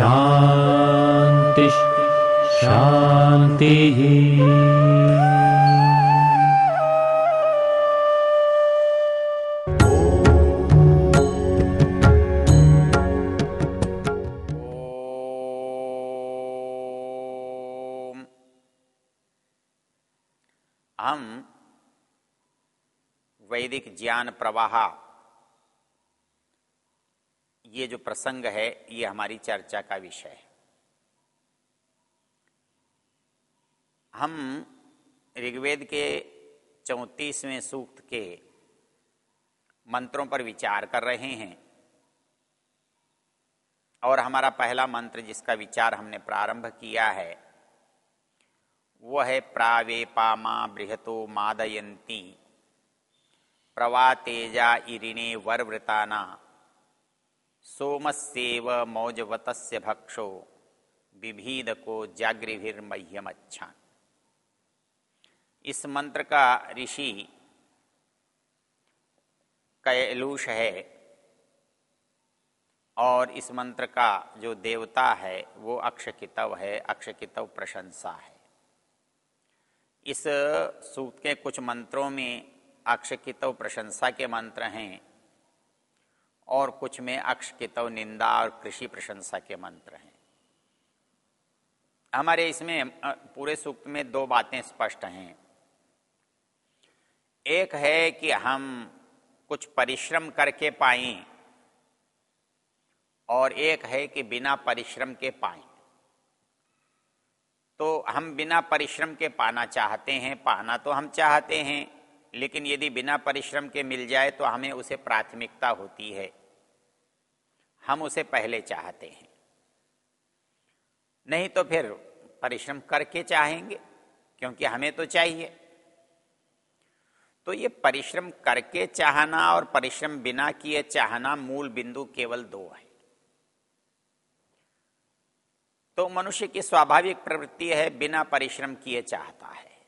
शान्तिः शान्तिः। ओम। हम वैदिक ज्ञान प्रवाह ये जो प्रसंग है, ये हमारी चर्चा का विषय है। हम ऋग्वेद के चौतीसवें सूक्त के मंत्रों पर विचार कर रहे हैं और हमारा पहला मंत्र जिसका विचार हमने प्रारंभ किया है, वह है प्रावे पामा बृहतो मादयंती प्रवा तेजा इरिणे वरवृताना। सोमस्येव मौजवतस्य भक्षो विभीद को जागृभिर्मह्यमच्छान इस मंत्र का ऋषि कैलूष है और इस मंत्र का जो देवता है, वो अक्षकितव है, अक्षकितव प्रशंसा है। इस सूक्त के कुछ मंत्रों में अक्षकितव प्रशंसा के मंत्र हैं। और कुछ में अक्षकितव निंदा और कृषि प्रशंसा के मंत्र हैं। हमारे इसमें पूरे सूक्त में दो बातें स्पष्ट हैं। एक है कि हम कुछ परिश्रम करके पाएँ और एक है कि बिना परिश्रम के पाएँ। तो हम बिना परिश्रम के पाना चाहते हैं, पाना तो हम चाहते हैं, लेकिन यदि बिना परिश्रम के मिल जाए तो हमें उसे प्राथमिकता होती है। हम उसे पहले चाहते हैं। नहीं तो फिर परिश्रम करके चाहेंगे, क्योंकि हमें तो चाहिए। तो ये परिश्रम करके चाहना और परिश्रम बिना किए चाहना मूल बिंदु केवल दो है। तो मनुष्य की स्वाभाविक प्रवृत्ति है, बिना परिश्रम किए चाहता है।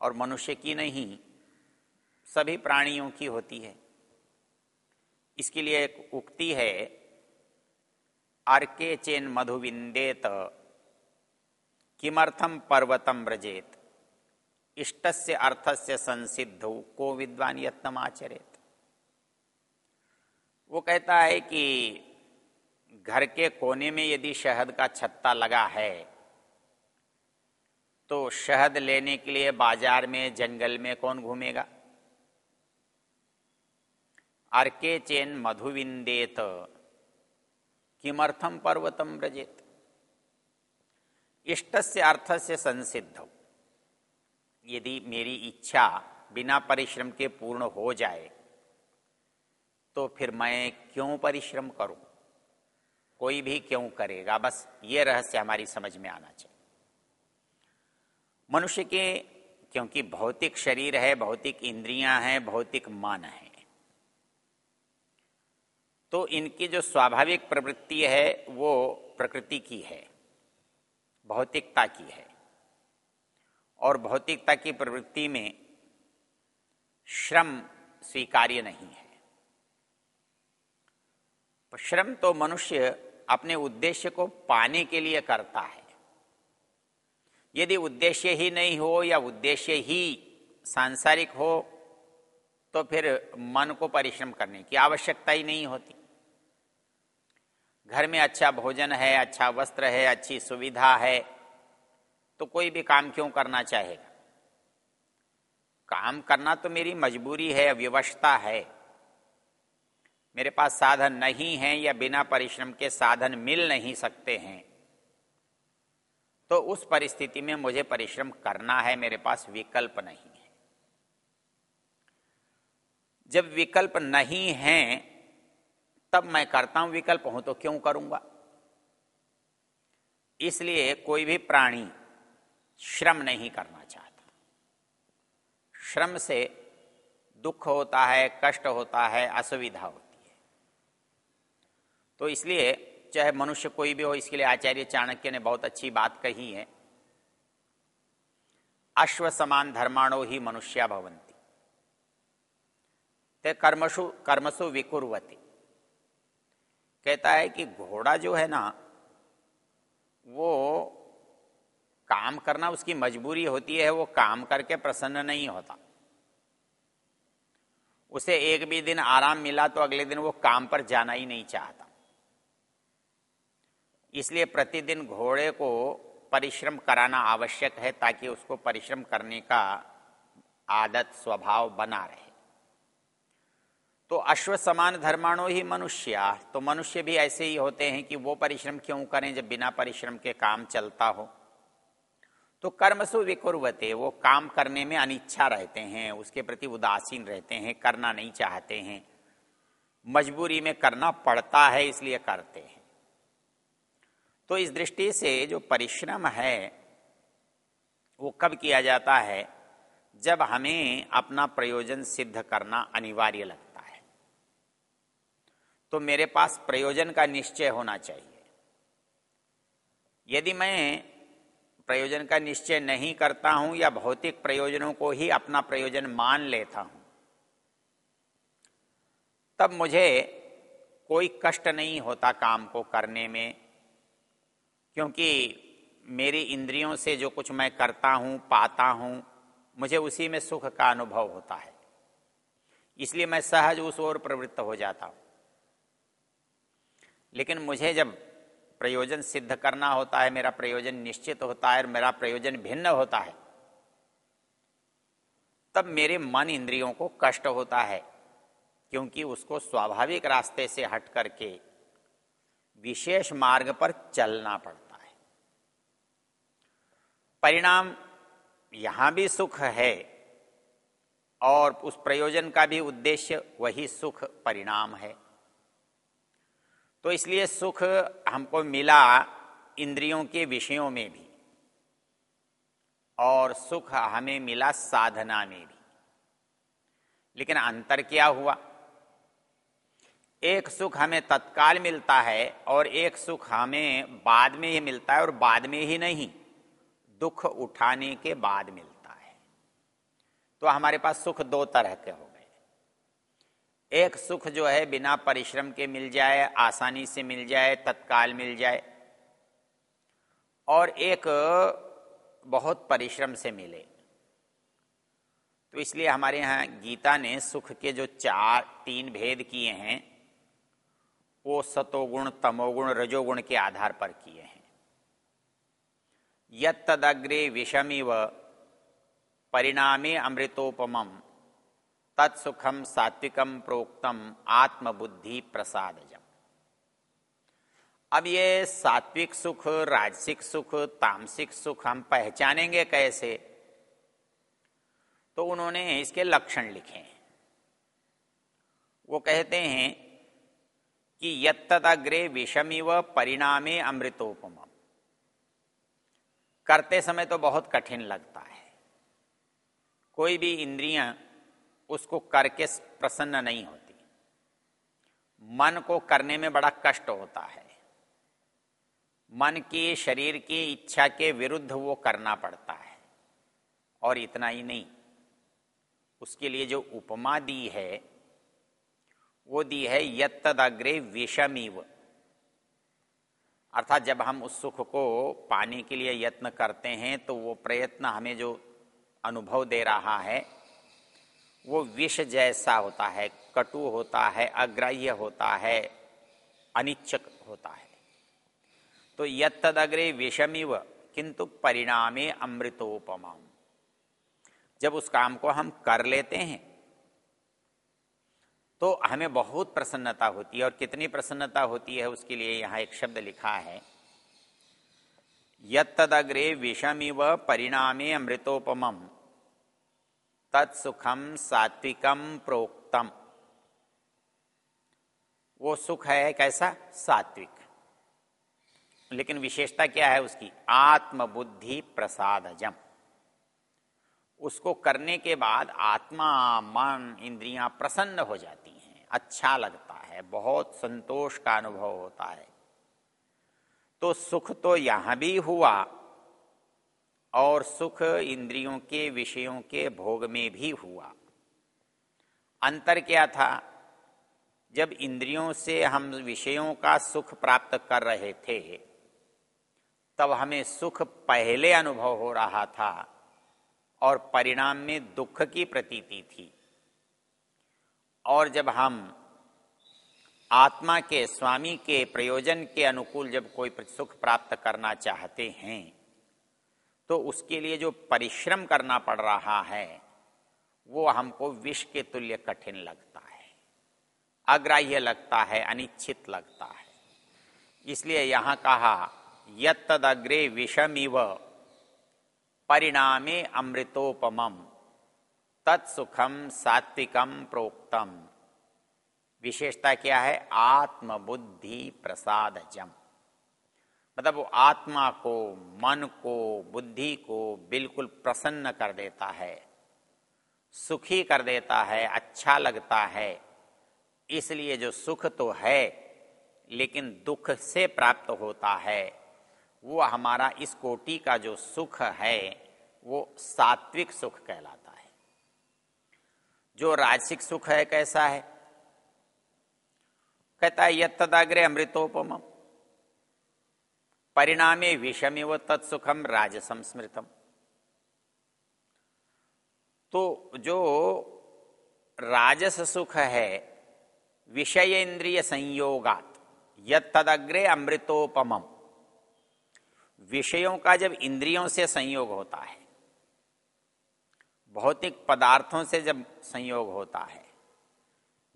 और मनुष्य की नहीं, सभी प्राणियों की होती है। इसके लिए एक उक्ति है, अर्के चेन मधुविंदेत किमर्थम पर्वतम व्रजेत? इष्टस्य अर्थस्य संसिद्धो को विद्वान यत्नम आचरेत? वो कहता है कि घर के कोने में यदि शहद का छत्ता लगा है तो शहद लेने के लिए बाज़ार में, जंगल में कौन घूमेगा? अर्के चेन मधुविंदेत। किमर्थम पर्वतम व्रजेत? इष्ट से अर्थ से संसिद्ध। यदि मेरी इच्छा बिना परिश्रम के पूर्ण हो जाए तो फिर मैं क्यों परिश्रम करूँ? कोई भी क्यों करेगा? बस ये रहस्य हमारी समझ में आना चाहिए। मनुष्य के, क्योंकि भौतिक शरीर है, भौतिक इंद्रियाँ हैं, भौतिक मन है तो इनकी जो स्वाभाविक प्रवृत्ति है, वो प्रकृति की है। भौतिकता की है। और भौतिकता की प्रवृत्ति में श्रम स्वीकार्य नहीं है। श्रम तो मनुष्य अपने उद्देश्य को पाने के लिए करता है। यदि उद्देश्य ही नहीं हो या उद्देश्य ही सांसारिक हो तो फिर मन को परिश्रम करने की आवश्यकता ही नहीं होती। घर में अच्छा भोजन है अच्छा वस्त्र है, अच्छी सुविधा है तो कोई भी काम क्यों करना चाहेगा? काम करना तो मेरी मजबूरी है विवशता है। मेरे पास साधन नहीं है या बिना परिश्रम के साधन मिल नहीं सकते हैं। तो उस परिस्थिति में मुझे परिश्रम करना है, मेरे पास विकल्प नहीं है। जब विकल्प नहीं है तब मैं करता हूँ विकल्प, हूँ तो क्यों करूँगा? इसलिए कोई भी प्राणी श्रम नहीं करना चाहता। श्रम से दुख होता है, कष्ट होता है, असुविधा होती है। तो इसलिए चाहे मनुष्य कोई भी हो, इसके लिए आचार्य चाणक्य ने बहुत अच्छी बात कही है। अश्व समान धर्माणो ही मनुष्या भवंती ते कर्मसु कर्मसु विकुर्वती। कहता है कि घोड़ा जो है ना, वो काम करना उसकी मजबूरी होती है, वो काम करके प्रसन्न नहीं होता। उसे एक भी दिन आराम मिला तो अगले दिन वो काम पर जाना ही नहीं चाहता। इसलिए प्रतिदिन घोड़े को परिश्रम कराना आवश्यक है ताकि उसको परिश्रम करने का आदत, स्वभाव बना रहे। तो अश्व समान धर्माणो ही मनुष्य। तो मनुष्य भी ऐसे ही होते हैं कि वो परिश्रम क्यों करें जब बिना परिश्रम के काम चलता हो? तो कर्मसु विकुर्वते, वो काम करने में अनिच्छा रहते हैं, उसके प्रति उदासीन रहते हैं, करना नहीं चाहते हैं। मजबूरी में करना पड़ता है, इसलिए करते हैं। तो इस दृष्टि से जो परिश्रम है, वो कब किया जाता है? जब हमें अपना प्रयोजन सिद्ध करना अनिवार्य लगता तो मेरे पास प्रयोजन का निश्चय होना चाहिए। यदि मैं प्रयोजन का निश्चय नहीं करता हूँ या भौतिक प्रयोजनों को ही अपना प्रयोजन मान लेता हूँ, तब मुझे कोई कष्ट नहीं होता काम को करने में, क्योंकि मेरी इंद्रियों से जो कुछ मैं करता हूँ, पाता हूँ, मुझे उसी में सुख का अनुभव होता है। इसलिए मैं सहज उस ओर प्रवृत्त हो जाता हूँ। लेकिन मुझे जब प्रयोजन सिद्ध करना होता है, मेरा प्रयोजन निश्चित होता है और मेरा प्रयोजन भिन्न होता है, तब मेरे मन इंद्रियों को कष्ट होता है, क्योंकि उसको स्वाभाविक रास्ते से हट करके विशेष मार्ग पर चलना पड़ता है। परिणाम यहाँ भी सुख है और उस प्रयोजन का भी उद्देश्य वही सुख, परिणाम है। तो इसलिए सुख हमको मिला इंद्रियों के विषयों में भी। और सुख हमें मिला साधना में भी। लेकिन अंतर क्या हुआ? एक सुख हमें तत्काल मिलता है और एक सुख हमें बाद में ही मिलता है और बाद में ही नहीं, दुख उठाने के बाद मिलता है। तो हमारे पास सुख दो तरह के हो एक सुख जो है बिना परिश्रम के मिल जाए, आसानी से मिल जाए, तत्काल मिल जाए, और एक बहुत परिश्रम से मिले। तो इसलिए हमारे यहाँ गीता ने सुख के जो चार, तीन भेद किए हैं, वो सतोगुण, तमोगुण, रजोगुण के आधार पर किए हैं। यद तदग्रे विषमिव परिणामे अमृतोपमम। तत्सुखम सात्विकम प्रोक्तम आत्मबुद्धि प्रसादजम। अब ये सात्विक सुख, राजसिक सुख, तामसिक सुख हम पहचानेंगे कैसे? तो उन्होंने इसके लक्षण लिखे हैं। वो कहते हैं कि यत्तदाग्रे विषमिव परिणामे अमृतोपम करते समय तो बहुत कठिन लगता है। कोई भी इंद्रियाँ उसको करके प्रसन्न नहीं होती। मन को करने में बड़ा कष्ट होता है। मन की, शरीर की इच्छा के विरुद्ध वो करना पड़ता है। और इतना ही नहीं, उसके लिए जो उपमा दी है, वो दी है यत्तदग्रे विषमीव। अर्थात जब हम उस सुख को पाने के लिए यत्न करते हैं तो वो प्रयत्न हमें जो अनुभव दे रहा है वो विष जैसा होता है, कटु होता है, अग्राह्य होता है, अनिच्छक होता है। तो यदग्रे विषमिव, किंतु परिणामे अमृतोपम जब उस काम को हम कर लेते हैं तो हमें बहुत प्रसन्नता होती है, और कितनी प्रसन्नता होती है उसके लिए यहाँ एक शब्द लिखा है। यदग्रे विषमिव, परिणामे अमृतोपम तत्सुखम सात्विकम प्रोक्तम। वो सुख है कैसा सात्विक। लेकिन विशेषता क्या है उसकी? आत्मबुद्धि प्रसादजम। उसको करने के बाद आत्मा, मन, इंद्रियाँ प्रसन्न हो जाती हैं। अच्छा लगता है, बहुत संतोष का अनुभव होता है। तो सुख तो यहाँ भी हुआ और सुख इंद्रियों के विषयों के भोग में भी हुआ। अंतर क्या था? जब इंद्रियों से हम विषयों का सुख प्राप्त कर रहे थे, तब हमें सुख पहले अनुभव हो रहा था और परिणाम में दुख की प्रतीति थी। और जब हम आत्मा के, स्वामी के प्रयोजन के अनुकूल जब कोई सुख प्राप्त करना चाहते हैं तो उसके लिए जो परिश्रम करना पड़ रहा है, वो हमको विष के तुल्य कठिन लगता है। अग्राह्य लगता है, अनिच्छित लगता है। इसलिए यहाँ कहा यदग्रे विषमिव, परिणामे अमृतोपम तत्सुखम सात्विकम प्रोक्तम। विशेषता क्या है? आत्मबुद्धि प्रसाद जम मतलब वो आत्मा को, मन को, बुद्धि को बिल्कुल प्रसन्न कर देता है, सुखी कर देता है अच्छा लगता है। इसलिए जो सुख तो है, लेकिन दुख से प्राप्त होता है, वो हमारा इस कोटि का जो सुख है, वो सात्विक सुख कहलाता है। जो राजसिक सुख है, कैसा है? कहता है यदाग्रे अमृतोपम परिणामे विषमिव तत्सुखम राजसम स्मृतम तो जो राजस सुख है विषय इंद्रिय संयोगात यदग्रे अमृतोपम विषयों का जब इंद्रियों से संयोग होता है, भौतिक पदार्थों से जब संयोग होता है,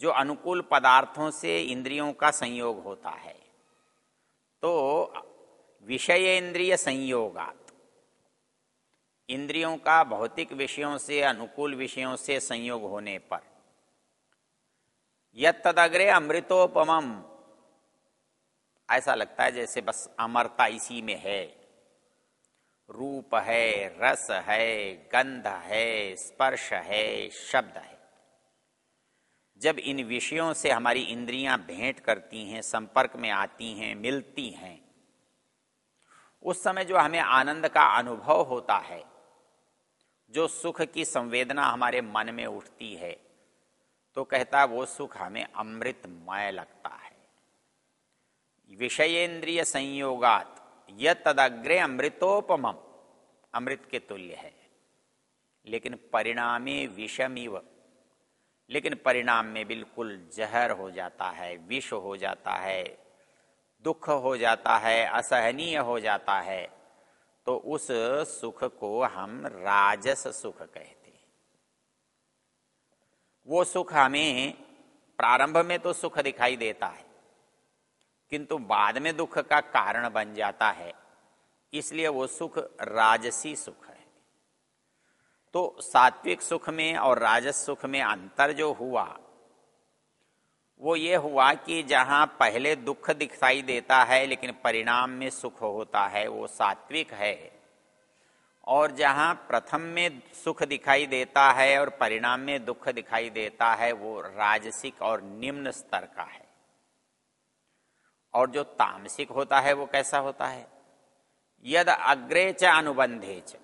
जो अनुकूल पदार्थों से इंद्रियों का संयोग होता है तो विषय इंद्रिय संयोगात इंद्रियों का भौतिक विषयों से, अनुकूल विषयों से संयोग होने पर। यद तदग्रे अमृतोपम ऐसा लगता है जैसे बस अमरता इसी में है। रूप है, रस है, गंध है, स्पर्श है, शब्द है। जब इन विषयों से हमारी इंद्रियाँ भेंट करती हैं, संपर्क में आती हैं, मिलती हैं उस समय जो हमें आनंद का अनुभव होता है, जो सुख की संवेदना हमारे मन में उठती है तो कहता वो सुख हमें अमृतमय लगता है। विषयेंद्रिय संयोगात यह तदग्रे अमृतोपम अमृत के तुल्य है। लेकिन परिणामे विषमिव। लेकिन परिणाम में बिल्कुल जहर हो जाता है, विष हो जाता है दुख हो जाता है, असहनीय हो जाता है तो उस सुख को हम राजस सुख कहते हैं। वो सुख हमें प्रारंभ में तो सुख दिखाई देता है, किंतु बाद में दुख का कारण बन जाता है, इसलिए वो सुख राजसी सुख है। तो सात्विक सुख में और राजस सुख में अंतर जो हुआ वो ये हुआ कि जहाँ पहले दुख दिखाई देता है, लेकिन परिणाम में सुख होता है, वो सात्विक है। और जहाँ प्रथम में सुख दिखाई देता है और परिणाम में दुख दिखाई देता है, वो राजसिक और निम्न स्तर का है। और जो तामसिक होता है, वो कैसा होता है? यद अग्रे च अनुबंधे च।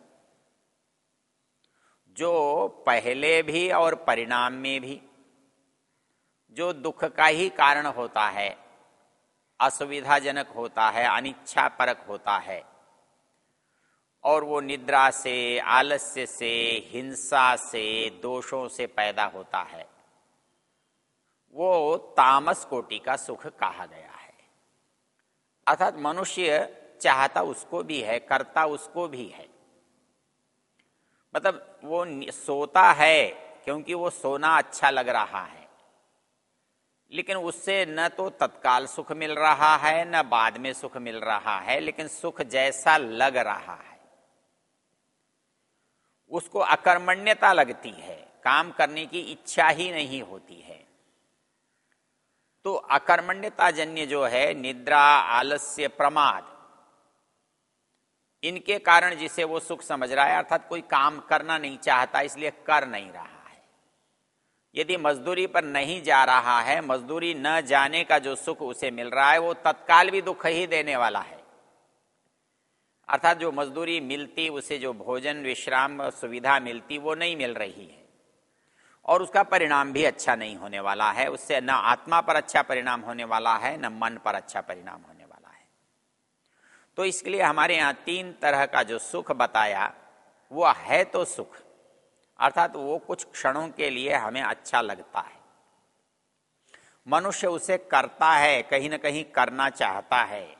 जो पहले भी और परिणाम में भी जो दुख का ही कारण होता है, असुविधाजनक होता है अनिच्छा परक होता है। और वो निद्रा से, आलस्य से, हिंसा से, दोषों से पैदा होता है। वो तामस कोटि का सुख कहा गया है। अर्थात मनुष्य चाहता उसको भी है, करता उसको भी है। मतलब वो सोता है, क्योंकि वो सोना अच्छा लग रहा है। लेकिन उससे न तो तत्काल सुख मिल रहा है, न बाद में सुख मिल रहा है, लेकिन सुख जैसा लग रहा है। उसको अकर्मण्यता लगती है, काम करने की इच्छा ही नहीं होती है। तो अकर्मण्यता जन्य जो है, निद्रा, आलस्य, प्रमाद, इनके कारण जिसे वो सुख समझ रहा है, अर्थात कोई काम करना नहीं चाहता, इसलिए कर नहीं रहा। यदि मजदूरी पर नहीं जा रहा है, मजदूरी न जाने का जो सुख उसे मिल रहा है, वो तत्काल भी दुख ही देने वाला है। अर्थात जो मजदूरी मिलती, उसे जो भोजन, विश्राम, सुविधा मिलती, वो नहीं मिल रही है। और उसका परिणाम भी अच्छा नहीं होने वाला है। उससे न आत्मा पर अच्छा परिणाम होने वाला है, न मन पर अच्छा परिणाम होने वाला है। तो इसके लिए हमारे यहाँ तीन तरह का जो सुख बताया, वो है तो सुख। अर्थात वो कुछ क्षणों के लिए हमें अच्छा लगता है। मनुष्य उसे करता है, कहीं ना कहीं करना चाहता है।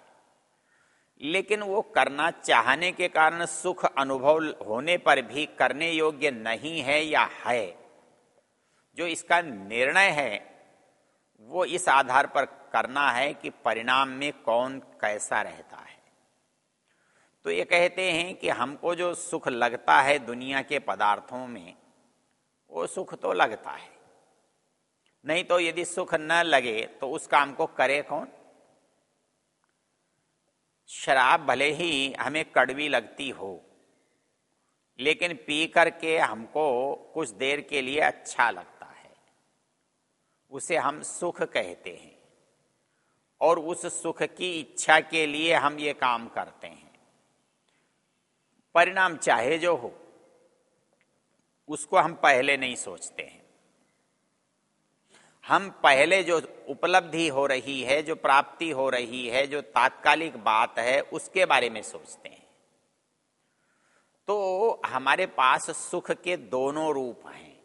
लेकिन वो करना चाहने के कारण सुख अनुभव होने पर भी करने योग्य नहीं है या है। जो इसका निर्णय है, वो इस आधार पर करना है कि परिणाम में कौन कैसा रहता है। तो ये कहते हैं कि हमको जो सुख लगता है दुनिया के पदार्थों में, वो सुख तो लगता है। नहीं तो यदि सुख न लगे तो उस काम को करे कौन? शराब भले ही हमें कड़वी लगती हो, लेकिन पी करके हमको कुछ देर के लिए अच्छा लगता है। उसे हम सुख कहते हैं, और उस सुख की इच्छा के लिए हम ये काम करते हैं। परिणाम चाहे जो हो, उसको हम पहले नहीं सोचते हैं। हम पहले जो उपलब्धि हो रही है, जो प्राप्ति हो रही है, जो तात्कालिक बात है, उसके बारे में सोचते हैं। तो हमारे पास सुख के दोनों रूप हैं।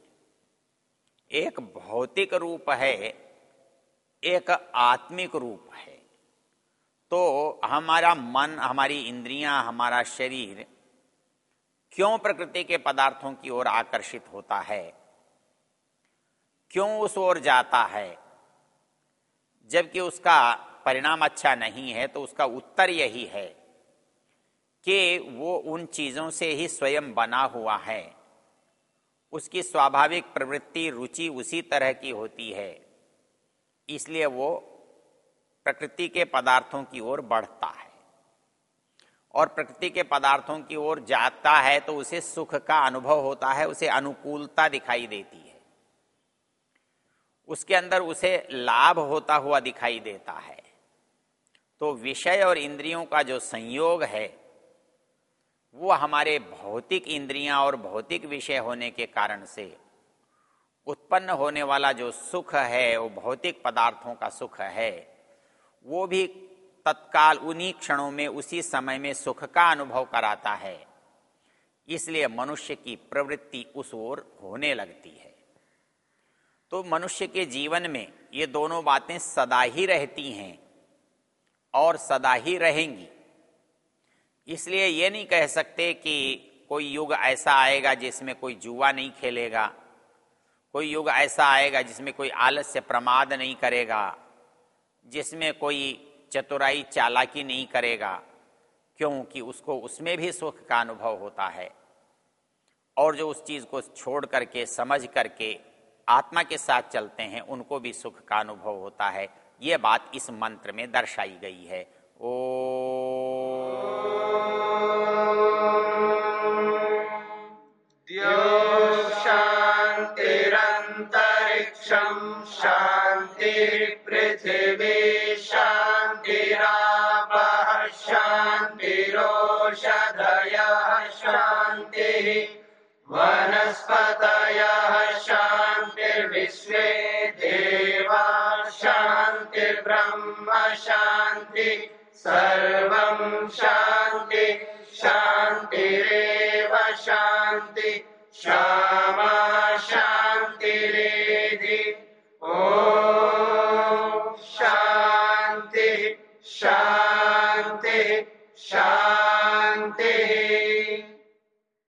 एक भौतिक रूप है, एक आत्मिक रूप है। तो हमारा मन, हमारी इंद्रियाँ, हमारा शरीर क्यों प्रकृति के पदार्थों की ओर आकर्षित होता है? क्यों उस ओर जाता है? जबकि उसका परिणाम अच्छा नहीं है तो उसका उत्तर यही है कि वो उन चीज़ों से ही स्वयं बना हुआ है। उसकी स्वाभाविक प्रवृत्ति, रुचि उसी तरह की होती है। इसलिए वो प्रकृति के पदार्थों की ओर बढ़ता है। और प्रकृति के पदार्थों की ओर जाता है तो उसे सुख का अनुभव होता है, उसे अनुकूलता दिखाई देती है। उसके अंदर उसे लाभ होता हुआ दिखाई देता है। तो विषय और इंद्रियों का जो संयोग है, वो हमारे भौतिक इंद्रियाँ और भौतिक विषय होने के कारण से उत्पन्न होने वाला जो सुख है, वो भौतिक पदार्थों का सुख है, वो भी तत्काल उन्हीं क्षणों में, उसी समय में सुख का अनुभव कराता है। इसलिए मनुष्य की प्रवृत्ति उस ओर होने लगती है। तो मनुष्य के जीवन में ये दोनों बातें सदा ही रहती हैं और सदा ही रहेंगी। इसलिए ये नहीं कह सकते कि कोई युग ऐसा आएगा जिसमें कोई जुआ नहीं खेलेगा, कोई युग ऐसा आएगा जिसमें कोई आलस्य प्रमाद नहीं करेगा, जिसमें कोई चतुराई चालाकी नहीं करेगा, क्योंकि उसको उसमें भी सुख का अनुभव होता है। और जो उस चीज़ को छोड़ करके, समझ करके आत्मा के साथ चलते हैं, उनको भी सुख का अनुभव होता है। ये बात इस मंत्र में दर्शाई गई है। ओ वनस्पतयः Shout.